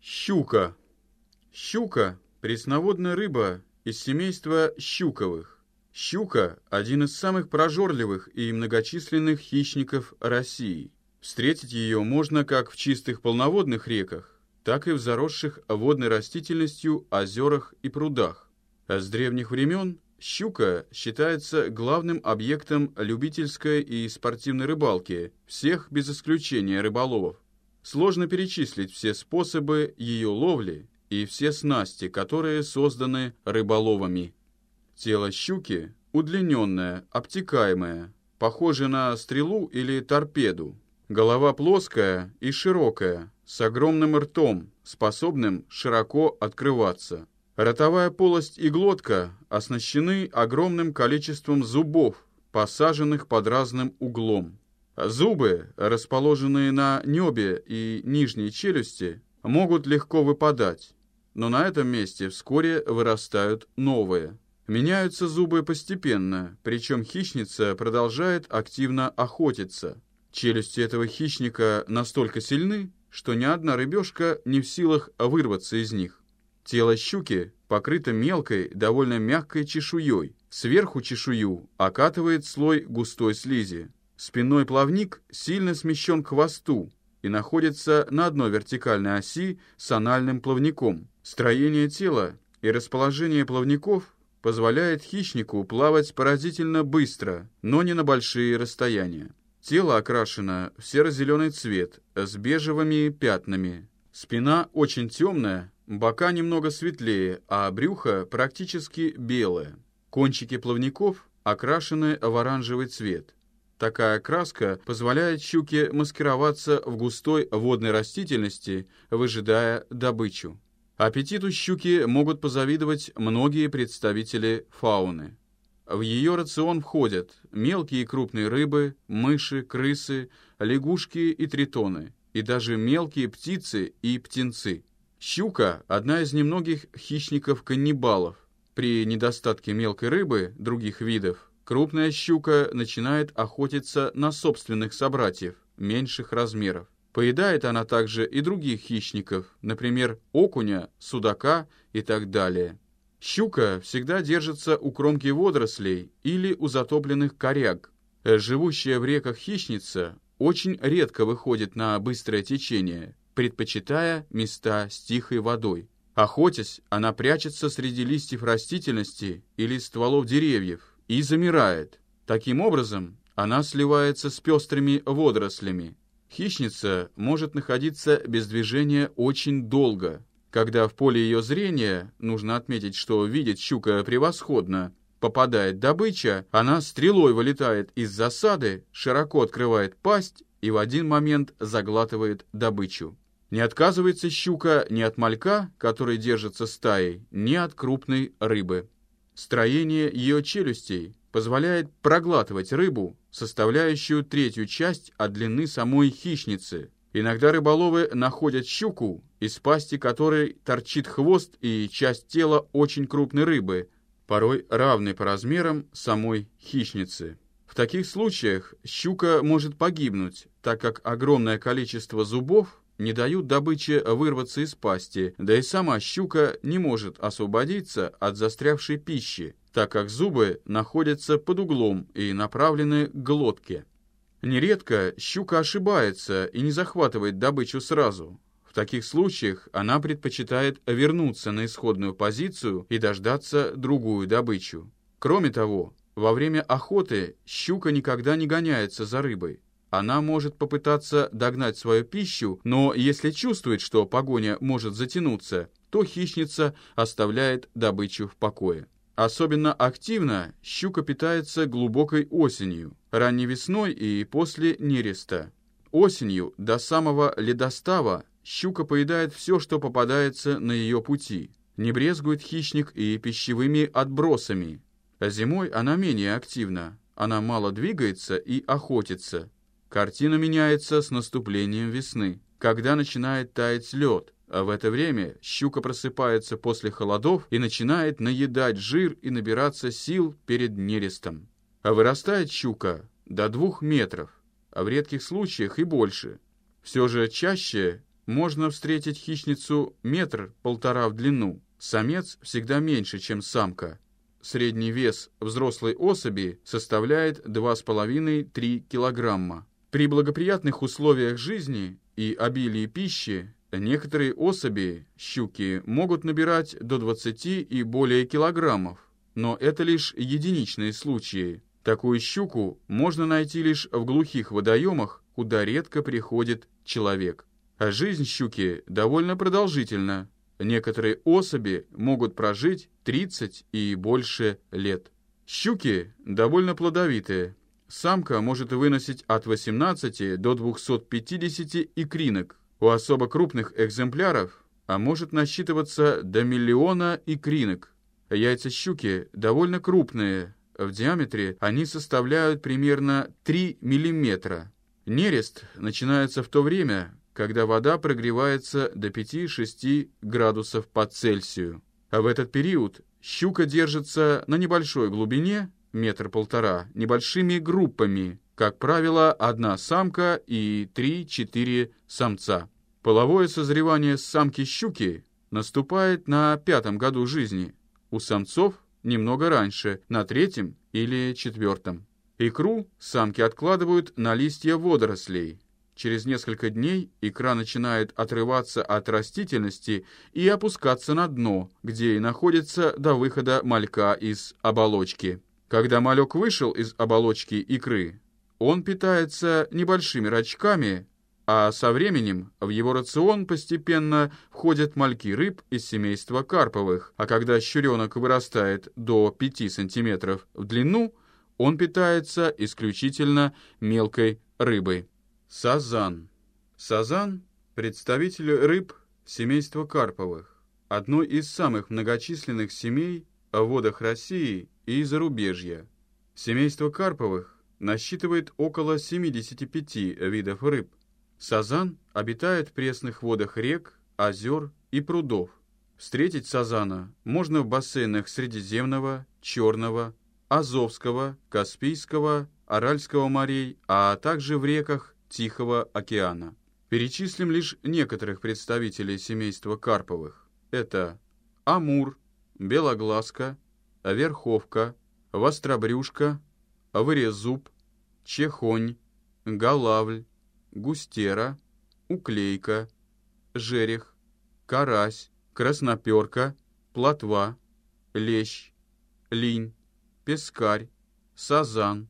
Щука. Щука – пресноводная рыба из семейства щуковых. Щука – один из самых прожорливых и многочисленных хищников России. Встретить ее можно как в чистых полноводных реках, так и в заросших водной растительностью озерах и прудах. С древних времен щука считается главным объектом любительской и спортивной рыбалки всех без исключения рыболовов. Сложно перечислить все способы ее ловли и все снасти, которые созданы рыболовами. Тело щуки удлиненное, обтекаемое, похоже на стрелу или торпеду. Голова плоская и широкая, с огромным ртом, способным широко открываться. Ротовая полость и глотка оснащены огромным количеством зубов, посаженных под разным углом. Зубы, расположенные на небе и нижней челюсти, могут легко выпадать, но на этом месте вскоре вырастают новые. Меняются зубы постепенно, причем хищница продолжает активно охотиться. Челюсти этого хищника настолько сильны, что ни одна рыбешка не в силах вырваться из них. Тело щуки покрыто мелкой, довольно мягкой чешуей. Сверху чешую окатывает слой густой слизи. Спинной плавник сильно смещен к хвосту и находится на одной вертикальной оси с анальным плавником. Строение тела и расположение плавников позволяет хищнику плавать поразительно быстро, но не на большие расстояния. Тело окрашено в серо-зеленый цвет с бежевыми пятнами. Спина очень темная, бока немного светлее, а брюхо практически белое. Кончики плавников окрашены в оранжевый цвет. Такая краска позволяет щуке маскироваться в густой водной растительности, выжидая добычу. Аппетиту щуки могут позавидовать многие представители фауны. В ее рацион входят мелкие и крупные рыбы, мыши, крысы, лягушки и тритоны, и даже мелкие птицы и птенцы. Щука – одна из немногих хищников-каннибалов. При недостатке мелкой рыбы других видов крупная щука начинает охотиться на собственных собратьев, меньших размеров. Поедает она также и других хищников, например, окуня, судака и так далее. Щука всегда держится у кромки водорослей или у затопленных коряг. Живущая в реках хищница очень редко выходит на быстрое течение, предпочитая места с тихой водой. Охотясь, она прячется среди листьев растительности или стволов деревьев, и замирает. Таким образом, она сливается с пестрыми водорослями. Хищница может находиться без движения очень долго. Когда в поле ее зрения, нужно отметить, что видит щука превосходно, попадает добыча, она стрелой вылетает из засады, широко открывает пасть и в один момент заглатывает добычу. Не отказывается щука ни от малька, который держится стаей, ни от крупной рыбы. Строение ее челюстей позволяет проглатывать рыбу, составляющую третью часть от длины самой хищницы. Иногда рыболовы находят щуку, из пасти которой торчит хвост и часть тела очень крупной рыбы, порой равной по размерам самой хищницы. В таких случаях щука может погибнуть, так как огромное количество зубов не дают добыче вырваться из пасти, да и сама щука не может освободиться от застрявшей пищи, так как зубы находятся под углом и направлены к глотке. Нередко щука ошибается и не захватывает добычу сразу. В таких случаях она предпочитает вернуться на исходную позицию и дождаться другую добычу. Кроме того, во время охоты щука никогда не гоняется за рыбой. Она может попытаться догнать свою пищу, но если чувствует, что погоня может затянуться, то хищница оставляет добычу в покое. Особенно активно щука питается глубокой осенью, ранней весной и после нереста. Осенью до самого ледостава щука поедает все, что попадается на ее пути. Не брезгует хищник и пищевыми отбросами. Зимой она менее активна, она мало двигается и охотится, Картина меняется с наступлением весны, когда начинает таять лед, а в это время щука просыпается после холодов и начинает наедать жир и набираться сил перед нерестом. А вырастает щука до двух метров, а в редких случаях и больше. Все же чаще можно встретить хищницу метр-полтора в длину. Самец всегда меньше, чем самка. Средний вес взрослой особи составляет 2,5-3 килограмма. При благоприятных условиях жизни и обилии пищи некоторые особи, щуки, могут набирать до 20 и более килограммов, но это лишь единичные случаи. Такую щуку можно найти лишь в глухих водоемах, куда редко приходит человек. А жизнь щуки довольно продолжительна. Некоторые особи могут прожить 30 и больше лет. Щуки довольно плодовитые. Самка может выносить от 18 до 250 икринок. У особо крупных экземпляров а может насчитываться до миллиона икринок. Яйца щуки довольно крупные. В диаметре они составляют примерно 3 мм. Нерест начинается в то время, когда вода прогревается до 5-6 градусов по Цельсию. А в этот период щука держится на небольшой глубине, метр-полтора, небольшими группами, как правило, одна самка и 3-4 самца. Половое созревание самки щуки наступает на пятом году жизни, у самцов немного раньше, на третьем или четвертом. Икру самки откладывают на листья водорослей, Через несколько дней икра начинает отрываться от растительности и опускаться на дно, где и находится до выхода малька из оболочки. Когда малек вышел из оболочки икры, он питается небольшими рачками, а со временем в его рацион постепенно входят мальки рыб из семейства карповых, а когда щуренок вырастает до 5 см в длину, он питается исключительно мелкой рыбой. Сазан. Сазан – представитель рыб семейства карповых, одной из самых многочисленных семей в водах России и зарубежья. Семейство карповых насчитывает около 75 видов рыб. Сазан обитает в пресных водах рек, озер и прудов. Встретить сазана можно в бассейнах Средиземного, Черного, Азовского, Каспийского, Аральского морей, а также в реках Тихого океана. Перечислим лишь некоторых представителей семейства Карповых. Это Амур, Белоглазка, Верховка, Востробрюшка, Вырезуб, Чехонь, Галавль, Густера, Уклейка, Жерех, Карась, Красноперка, Плотва, Лещ, Линь, Пескарь, Сазан,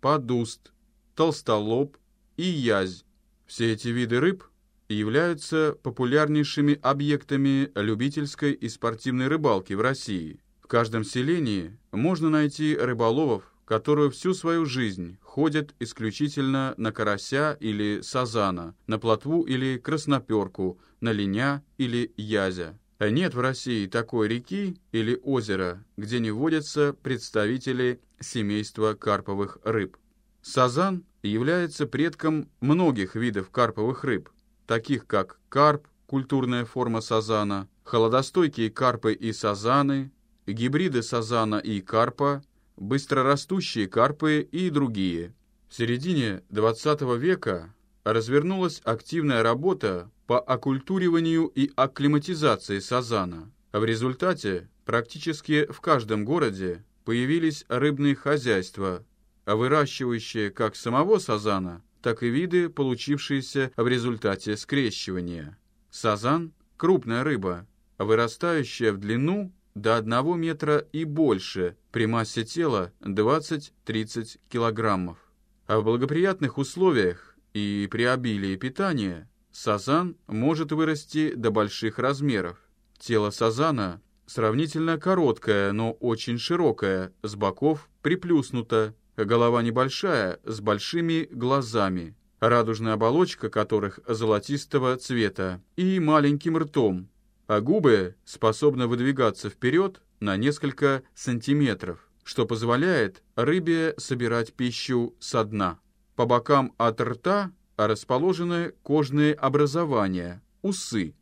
Подуст, Толстолоб, и язь. Все эти виды рыб являются популярнейшими объектами любительской и спортивной рыбалки в России. В каждом селении можно найти рыболовов, которые всю свою жизнь ходят исключительно на карася или сазана, на плотву или красноперку, на линя или язя. Нет в России такой реки или озера, где не водятся представители семейства карповых рыб. Сазан является предком многих видов карповых рыб, таких как карп, культурная форма сазана, холодостойкие карпы и сазаны, гибриды сазана и карпа, быстрорастущие карпы и другие. В середине XX века развернулась активная работа по оккультуриванию и акклиматизации сазана. В результате практически в каждом городе появились рыбные хозяйства, выращивающие как самого сазана, так и виды, получившиеся в результате скрещивания. Сазан – крупная рыба, вырастающая в длину до 1 метра и больше, при массе тела 20-30 килограммов. А в благоприятных условиях и при обилии питания сазан может вырасти до больших размеров. Тело сазана сравнительно короткое, но очень широкое, с боков приплюснуто, голова небольшая, с большими глазами, радужная оболочка которых золотистого цвета, и маленьким ртом, а губы способны выдвигаться вперед на несколько сантиметров, что позволяет рыбе собирать пищу со дна. По бокам от рта расположены кожные образования, усы.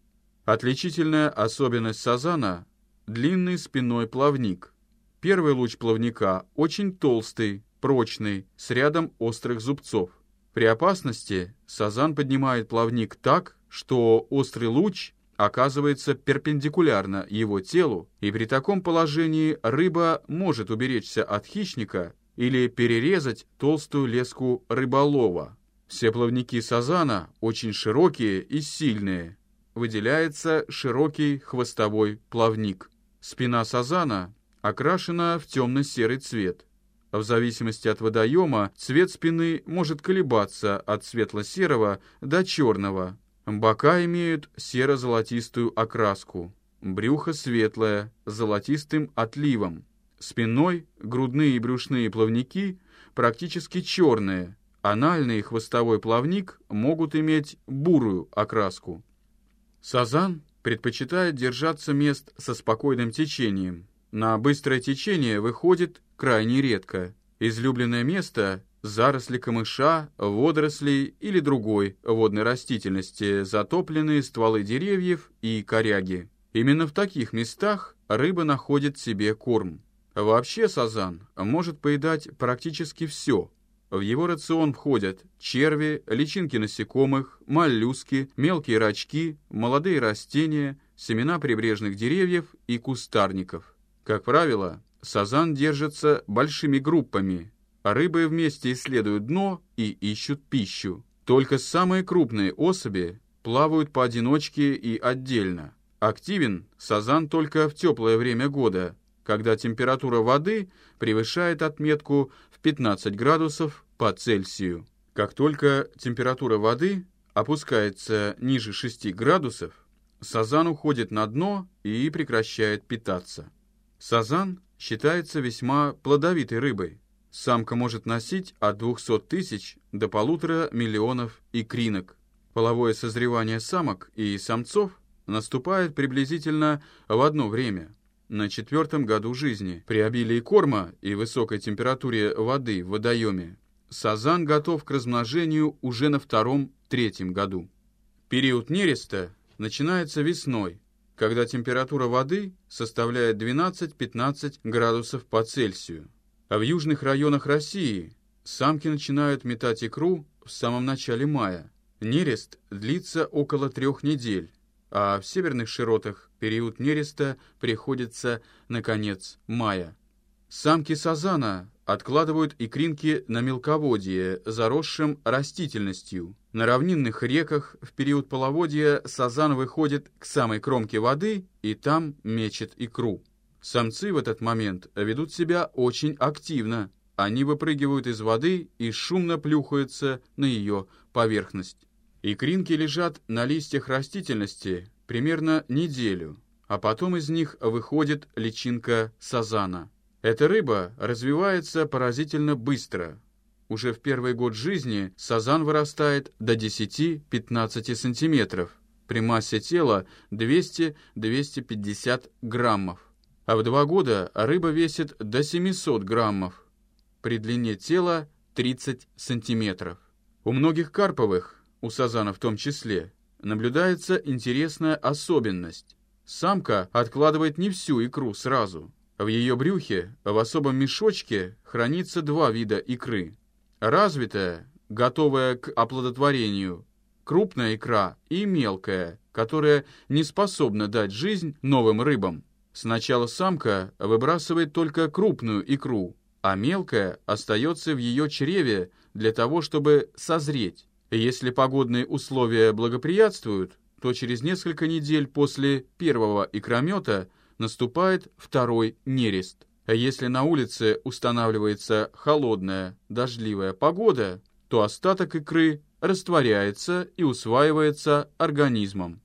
Отличительная особенность сазана – длинный спинной плавник. Первый луч плавника очень толстый, прочный, с рядом острых зубцов. При опасности сазан поднимает плавник так, что острый луч оказывается перпендикулярно его телу, и при таком положении рыба может уберечься от хищника или перерезать толстую леску рыболова. Все плавники сазана очень широкие и сильные. Выделяется широкий хвостовой плавник. Спина сазана окрашена в темно-серый цвет. В зависимости от водоема цвет спины может колебаться от светло-серого до черного. Бока имеют серо-золотистую окраску. Брюхо светлое, с золотистым отливом. Спиной грудные и брюшные плавники практически черные. Анальный и хвостовой плавник могут иметь бурую окраску. Сазан предпочитает держаться мест со спокойным течением. На быстрое течение выходит крайне редко. Излюбленное место – заросли камыша, водорослей или другой водной растительности, затопленные стволы деревьев и коряги. Именно в таких местах рыба находит себе корм. Вообще сазан может поедать практически все. В его рацион входят черви, личинки насекомых, моллюски, мелкие рачки, молодые растения, семена прибрежных деревьев и кустарников. Как правило, Сазан держится большими группами. Рыбы вместе исследуют дно и ищут пищу. Только самые крупные особи плавают поодиночке и отдельно. Активен сазан только в теплое время года, когда температура воды превышает отметку в 15 градусов по Цельсию. Как только температура воды опускается ниже 6 градусов, сазан уходит на дно и прекращает питаться. Сазан считается весьма плодовитой рыбой. Самка может носить от 200 тысяч до полутора миллионов икринок. Половое созревание самок и самцов наступает приблизительно в одно время, на четвертом году жизни. При обилии корма и высокой температуре воды в водоеме сазан готов к размножению уже на втором-третьем году. Период нереста начинается весной, когда температура воды составляет 12-15 градусов по Цельсию. А в южных районах России самки начинают метать икру в самом начале мая. Нерест длится около трех недель, а в северных широтах период нереста приходится на конец мая. Самки сазана откладывают икринки на мелководье, заросшем растительностью. На равнинных реках в период половодья сазан выходит к самой кромке воды и там мечет икру. Самцы в этот момент ведут себя очень активно. Они выпрыгивают из воды и шумно плюхаются на ее поверхность. Икринки лежат на листьях растительности примерно неделю, а потом из них выходит личинка сазана. Эта рыба развивается поразительно быстро. Уже в первый год жизни сазан вырастает до 10-15 сантиметров, при массе тела 200-250 граммов. А в два года рыба весит до 700 граммов, при длине тела 30 сантиметров. У многих карповых, у сазана в том числе, наблюдается интересная особенность. Самка откладывает не всю икру сразу – в ее брюхе в особом мешочке хранится два вида икры. Развитая, готовая к оплодотворению, крупная икра и мелкая, которая не способна дать жизнь новым рыбам. Сначала самка выбрасывает только крупную икру, а мелкая остается в ее чреве для того, чтобы созреть. Если погодные условия благоприятствуют, то через несколько недель после первого икромета – наступает второй нерест. Если на улице устанавливается холодная, дождливая погода, то остаток икры растворяется и усваивается организмом.